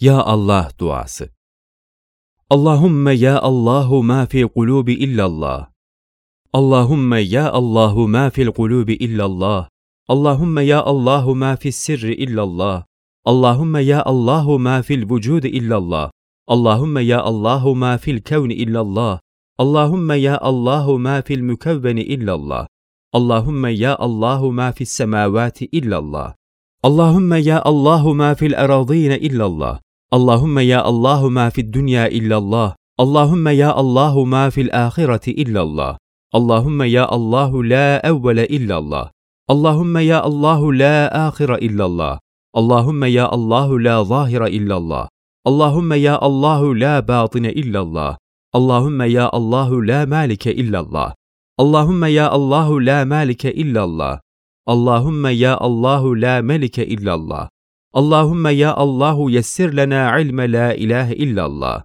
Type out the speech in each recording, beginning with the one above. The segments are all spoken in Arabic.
Ya Allah duası. Allahümme ya Allahu ma fi kulubi illallah. Allahümme ya Allahu ma fil kulubi illallah. Allahümme ya Allahu ma fis sirri illallah. Allahümme ya Allahu ma fil vücudi illallah. Allahümme ya Allahu ma fil kevni illallah. Allahümme ya Allahu ma fil mükevveni illallah. Allahümme ya Allahu ma fis semavati illallah. Allahümme ya Allahu ma fil eradine illallah. اللهم يا الله ما في الدنيا إلا الله. اللهم يا الله ما في الآخرة إلا الله. اللهم يا الله لا أول إلا الله. اللهم يا الله لا آخر إلا الله. اللهم يا الله لا ظاهر إلا الله. اللهم يا الله لا باطن إلا الله. اللهم يا الله لا مالك إلا الله. اللهم يا الله لا مالك إلا الله. اللهم يا الله لا ملك إلا الله. Allahümme ya Allahu yessir lena ilme la ilahe illallah.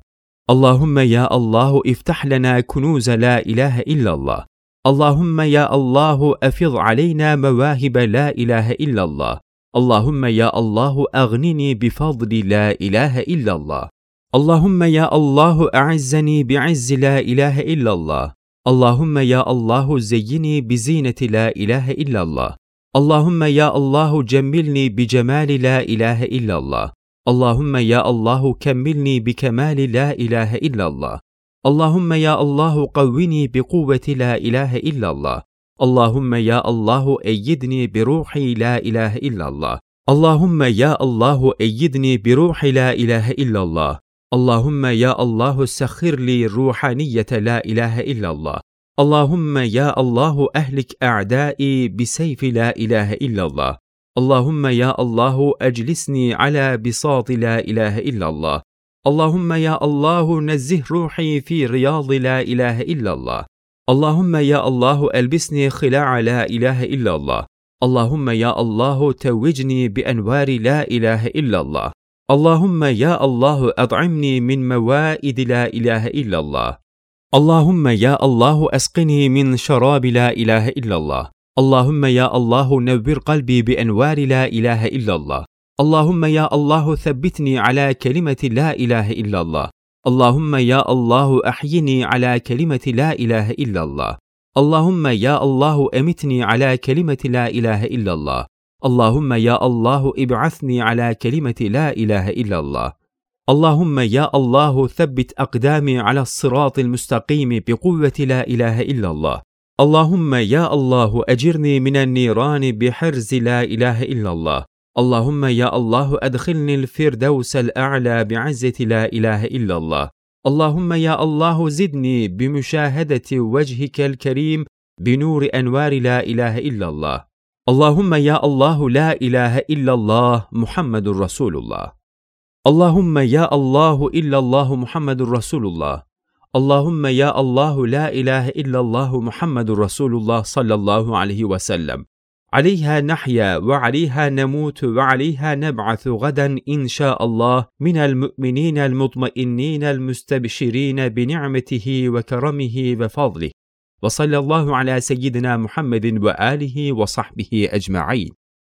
Allahümme ya Allahu iftah lena kunuze la ilahe illallah. Allahümme ya Allahu efiz aleyna mevahibe la ilahe illallah. Allahümme ya Allahu aghnini bifadli la ilahe illallah. Allahümme ya Allahu e'izzeni bi'izzi la ilahe illallah. Allahümme ya Allahu zeyyini bizineti la ilahe illallah. اللهم يا الله جملني بجمال لا اله الا الله اللهم يا الله كملني بكمال لا اله الا الله اللهم يا الله قوني بقوه لا اله الا الله اللهم يا الله ايدني بروحي لا اله الا الله اللهم يا الله ايدني بروح لا اله الا الله اللهم يا الله سخر لي روحانيه لا اله الا الله اللهم يا الله أهلك أعدائي بسيف لا إله إلا الله. اللهم يا الله أجلسني على بساط لا إله إلا الله. اللهم يا الله نزه روحي في رياض لا إله إلا الله. اللهم يا الله ألبسني خلاع لا إله إلا الله. اللهم يا الله توجني بأنوار لا إله إلا الله. اللهم يا الله أطعمني من موائد لا إله إلا الله. اللهم يا الله أسقني من شراب لا إله إلا الله. اللهم يا الله نور قلبي بأنوار لا إله إلا الله. اللهم يا الله ثبتني على كلمة لا إله إلا الله. اللهم يا الله أحيني على كلمة لا إله إلا الله. اللهم يا الله أمتني على كلمة لا إله إلا الله. اللهم يا الله ابعثني على كلمة لا إله إلا الله. ثبت أقدامي على الصراط المستقيم بقوة لا إله إلا الله. اللهم يا الله أجرني من النيران بحرز لا إله إلا الله. اللهم يا الله أدخلني الفردوس الأعلى بعزة لا إله إلا الله. اللهم يا الله زدني بمشاهدة وجهك الكريم بنور أنوار لا إله إلا الله. اللهم يا الله لا إله إلا الله محمد رسول الله. اللهم يا الله إلا الله محمد رسول الله. اللهم يا الله لا إله إلا الله محمد رسول الله صلى الله عليه وسلم. عليها نحيا وعليها نموت وعليها نبعث غدا إن شاء الله من المؤمنين المطمئنين المستبشرين بنعمته وكرمه وفضله. وصلى الله على سيدنا محمد وآله وصحبه أجمعين.